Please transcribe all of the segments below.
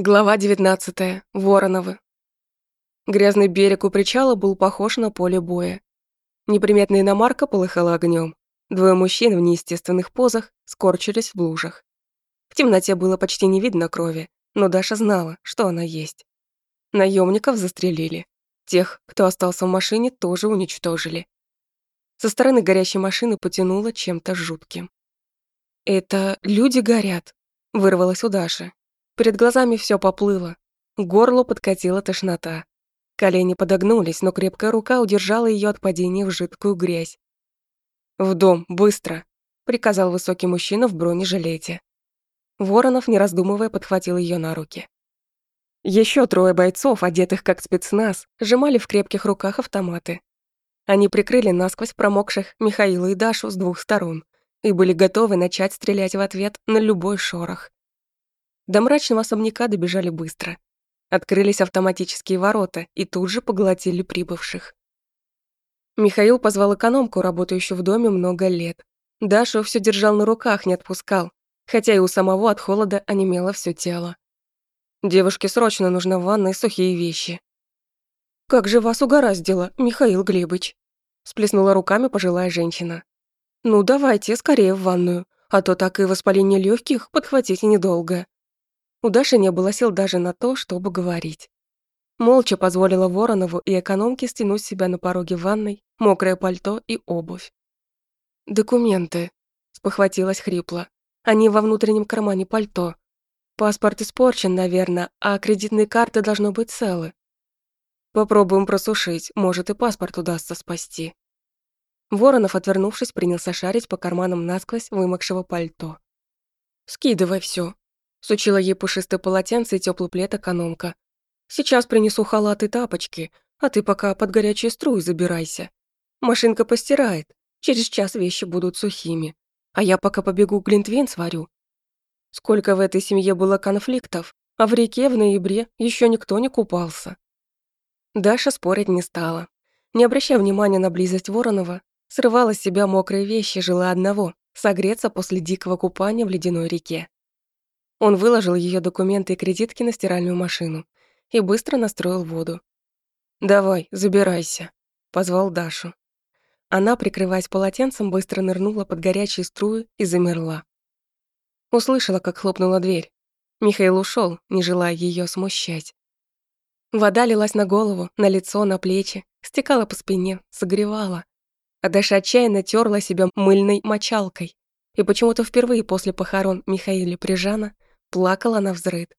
Глава 19. Вороновы. Грязный берег у причала был похож на поле боя. Неприметная иномарка полыхала огнем. Двое мужчин в неестественных позах скорчились в лужах. В темноте было почти не видно крови, но Даша знала, что она есть. Наемников застрелили. Тех, кто остался в машине, тоже уничтожили. Со стороны горящей машины потянуло чем-то жутким. «Это люди горят», — вырвалось у Даши, Перед глазами все поплыло. К горлу подкатила тошнота. Колени подогнулись, но крепкая рука удержала ее от падения в жидкую грязь. «В дом, быстро!» — приказал высокий мужчина в бронежилете. Воронов, не раздумывая, подхватил ее на руки. Еще трое бойцов, одетых как спецназ, сжимали в крепких руках автоматы. Они прикрыли насквозь промокших Михаила и Дашу с двух сторон и были готовы начать стрелять в ответ на любой шорох. До мрачного особняка добежали быстро. Открылись автоматические ворота и тут же поглотили прибывших. Михаил позвал экономку, работающую в доме много лет. Дашу все держал на руках, не отпускал, хотя и у самого от холода онемело все тело. Девушке срочно нужна ванна и сухие вещи. «Как же вас угораздило, Михаил Глебыч?» сплеснула руками пожилая женщина. «Ну, давайте скорее в ванную, а то так и воспаление легких подхватить недолго». У Даши не было сил даже на то, чтобы говорить. Молча позволила Воронову и экономке стянуть себя на пороге ванной, мокрое пальто и обувь. «Документы», — спохватилась хрипло. «Они во внутреннем кармане пальто. Паспорт испорчен, наверное, а кредитные карты должно быть целы. Попробуем просушить, может и паспорт удастся спасти». Воронов, отвернувшись, принялся шарить по карманам насквозь вымокшего пальто. «Скидывай все, Сучила ей пушистое полотенце и теплый плед экономка. «Сейчас принесу халат и тапочки, а ты пока под горячую струю забирайся. Машинка постирает, через час вещи будут сухими. А я пока побегу глинтвейн сварю. Сколько в этой семье было конфликтов, а в реке в ноябре еще никто не купался». Даша спорить не стала. Не обращая внимания на близость Воронова, срывала с себя мокрые вещи, жила одного — согреться после дикого купания в ледяной реке. Он выложил ее документы и кредитки на стиральную машину и быстро настроил воду. «Давай, забирайся», — позвал Дашу. Она, прикрываясь полотенцем, быстро нырнула под горячие струи и замерла. Услышала, как хлопнула дверь. Михаил ушел, не желая ее смущать. Вода лилась на голову, на лицо, на плечи, стекала по спине, согревала. А Даша отчаянно терла себя мыльной мочалкой. И почему-то впервые после похорон Михаила Прижана Плакала на взрыд.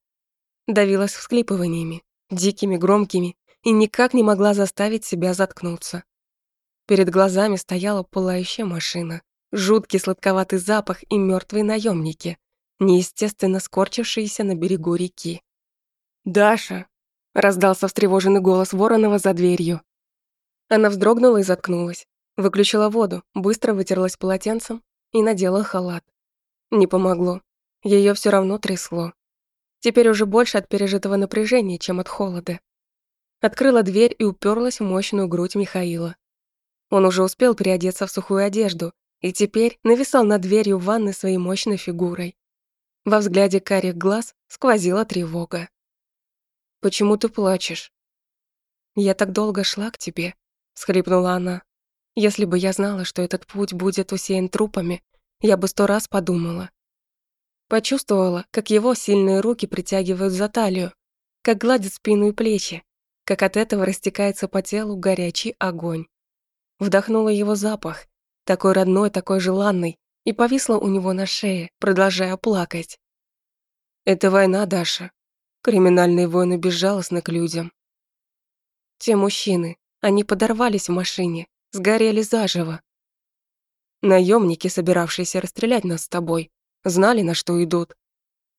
Давилась всклипываниями, дикими, громкими, и никак не могла заставить себя заткнуться. Перед глазами стояла пылающая машина, жуткий сладковатый запах и мертвые наемники, неестественно скорчившиеся на берегу реки. «Даша!» — раздался встревоженный голос Воронова за дверью. Она вздрогнула и заткнулась, выключила воду, быстро вытерлась полотенцем и надела халат. Не помогло. Ее все равно трясло. Теперь уже больше от пережитого напряжения, чем от холода. Открыла дверь и уперлась в мощную грудь Михаила. Он уже успел переодеться в сухую одежду и теперь нависал над дверью ванны своей мощной фигурой. Во взгляде карих глаз сквозила тревога. «Почему ты плачешь?» «Я так долго шла к тебе», — схлипнула она. «Если бы я знала, что этот путь будет усеян трупами, я бы сто раз подумала. Почувствовала, как его сильные руки притягивают за талию, как гладят спину и плечи, как от этого растекается по телу горячий огонь. Вдохнула его запах, такой родной, такой желанный, и повисла у него на шее, продолжая плакать. Это война, Даша. Криминальные войны безжалостны к людям. Те мужчины, они подорвались в машине, сгорели заживо. Наемники, собиравшиеся расстрелять нас с тобой, Знали, на что идут.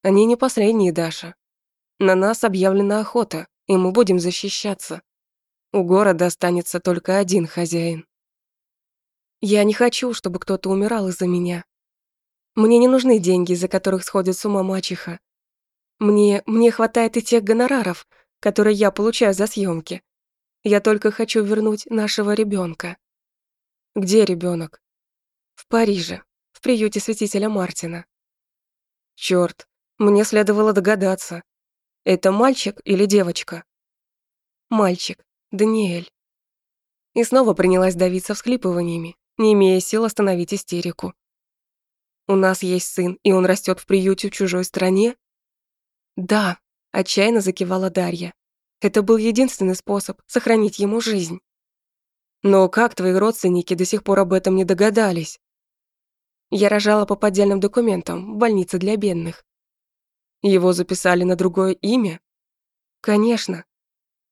Они не последние, Даша. На нас объявлена охота, и мы будем защищаться. У города останется только один хозяин. Я не хочу, чтобы кто-то умирал из-за меня. Мне не нужны деньги, из-за которых сходит с ума мачеха. Мне, мне хватает и тех гонораров, которые я получаю за съемки. Я только хочу вернуть нашего ребенка. Где ребенок? В Париже, в приюте святителя Мартина. Черт, мне следовало догадаться. Это мальчик или девочка? Мальчик, Даниэль. И снова принялась давиться всхлипываниями, не имея сил остановить истерику. У нас есть сын, и он растет в приюте в чужой стране? Да, отчаянно закивала Дарья. Это был единственный способ сохранить ему жизнь. Но как твои родственники до сих пор об этом не догадались? Я рожала по поддельным документам в больнице для бедных. Его записали на другое имя? Конечно.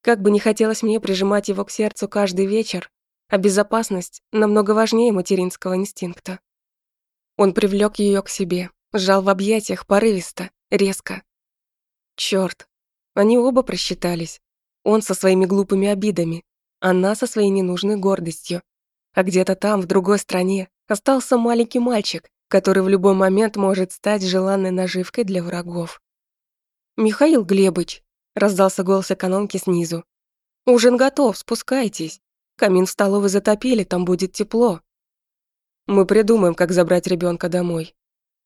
Как бы не хотелось мне прижимать его к сердцу каждый вечер, а безопасность намного важнее материнского инстинкта. Он привлек ее к себе, сжал в объятиях порывисто, резко. Черт, они оба просчитались. Он со своими глупыми обидами, она со своей ненужной гордостью. А где-то там, в другой стране, остался маленький мальчик, который в любой момент может стать желанной наживкой для врагов. «Михаил Глебыч», — раздался голос экономки снизу. «Ужин готов, спускайтесь. Камин в столовой затопили, там будет тепло». «Мы придумаем, как забрать ребенка домой.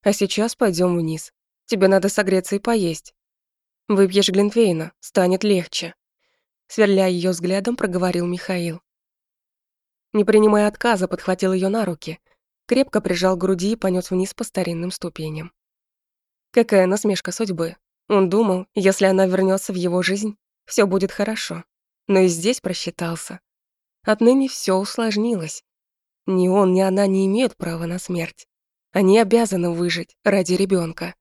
А сейчас пойдем вниз. Тебе надо согреться и поесть. Выпьешь Глинтвейна, станет легче». Сверля ее взглядом, проговорил Михаил. Не принимая отказа, подхватил ее на руки, крепко прижал к груди и понес вниз по старинным ступеням. Какая насмешка судьбы. Он думал, если она вернется в его жизнь, все будет хорошо. Но и здесь просчитался. Отныне все усложнилось. Ни он, ни она не имеют права на смерть. Они обязаны выжить ради ребенка.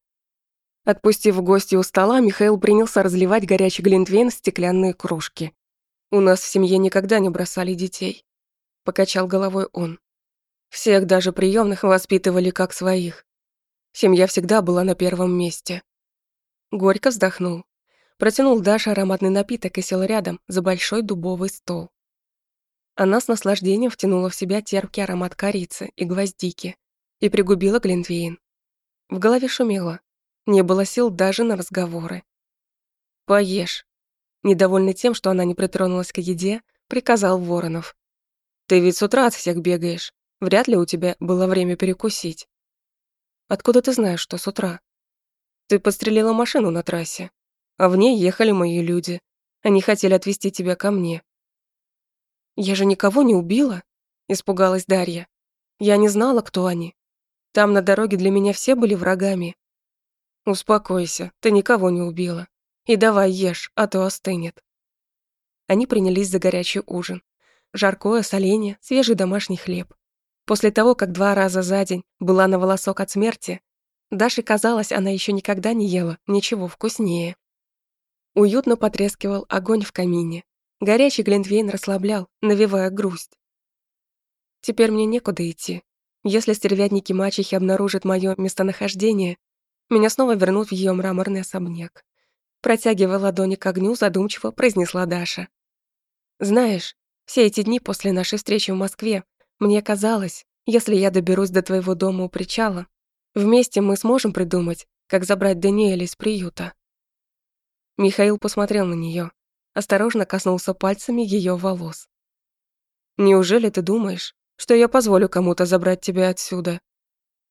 Отпустив гостя у стола, Михаил принялся разливать горячий глинтвейн в стеклянные кружки. «У нас в семье никогда не бросали детей», — покачал головой он. «Всех, даже приемных, воспитывали как своих. Семья всегда была на первом месте». Горько вздохнул. Протянул Даше ароматный напиток и сел рядом за большой дубовый стол. Она с наслаждением втянула в себя терпкий аромат корицы и гвоздики и пригубила глинтвейн. В голове шумело. Не было сил даже на разговоры. «Поешь». Недовольный тем, что она не притронулась к еде, приказал Воронов. «Ты ведь с утра от всех бегаешь. Вряд ли у тебя было время перекусить». «Откуда ты знаешь, что с утра?» «Ты подстрелила машину на трассе, а в ней ехали мои люди. Они хотели отвезти тебя ко мне». «Я же никого не убила», — испугалась Дарья. «Я не знала, кто они. Там на дороге для меня все были врагами. «Успокойся, ты никого не убила. И давай ешь, а то остынет». Они принялись за горячий ужин. Жаркое, соленье, свежий домашний хлеб. После того, как два раза за день была на волосок от смерти, Даше казалось, она еще никогда не ела ничего вкуснее. Уютно потрескивал огонь в камине. Горячий глинтвейн расслаблял, навевая грусть. Теперь мне некуда идти. Если стервятники мачехи обнаружат мое местонахождение, меня снова вернут в ее мраморный особняк. Протягивая ладони к огню, задумчиво произнесла Даша. «Знаешь, все эти дни после нашей встречи в Москве мне казалось, если я доберусь до твоего дома у причала, вместе мы сможем придумать, как забрать Даниэля из приюта». Михаил посмотрел на нее, осторожно коснулся пальцами ее волос. «Неужели ты думаешь, что я позволю кому-то забрать тебя отсюда?»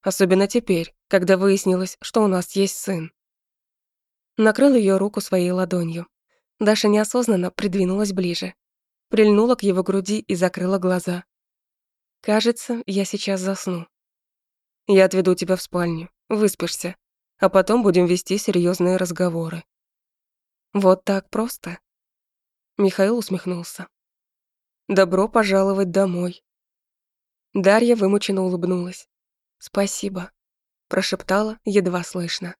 Особенно теперь, когда выяснилось, что у нас есть сын. Накрыл ее руку своей ладонью. Даша неосознанно придвинулась ближе. Прильнула к его груди и закрыла глаза. «Кажется, я сейчас засну. Я отведу тебя в спальню, выспишься, а потом будем вести серьезные разговоры». «Вот так просто?» Михаил усмехнулся. «Добро пожаловать домой». Дарья вымученно улыбнулась. «Спасибо», — прошептала едва слышно.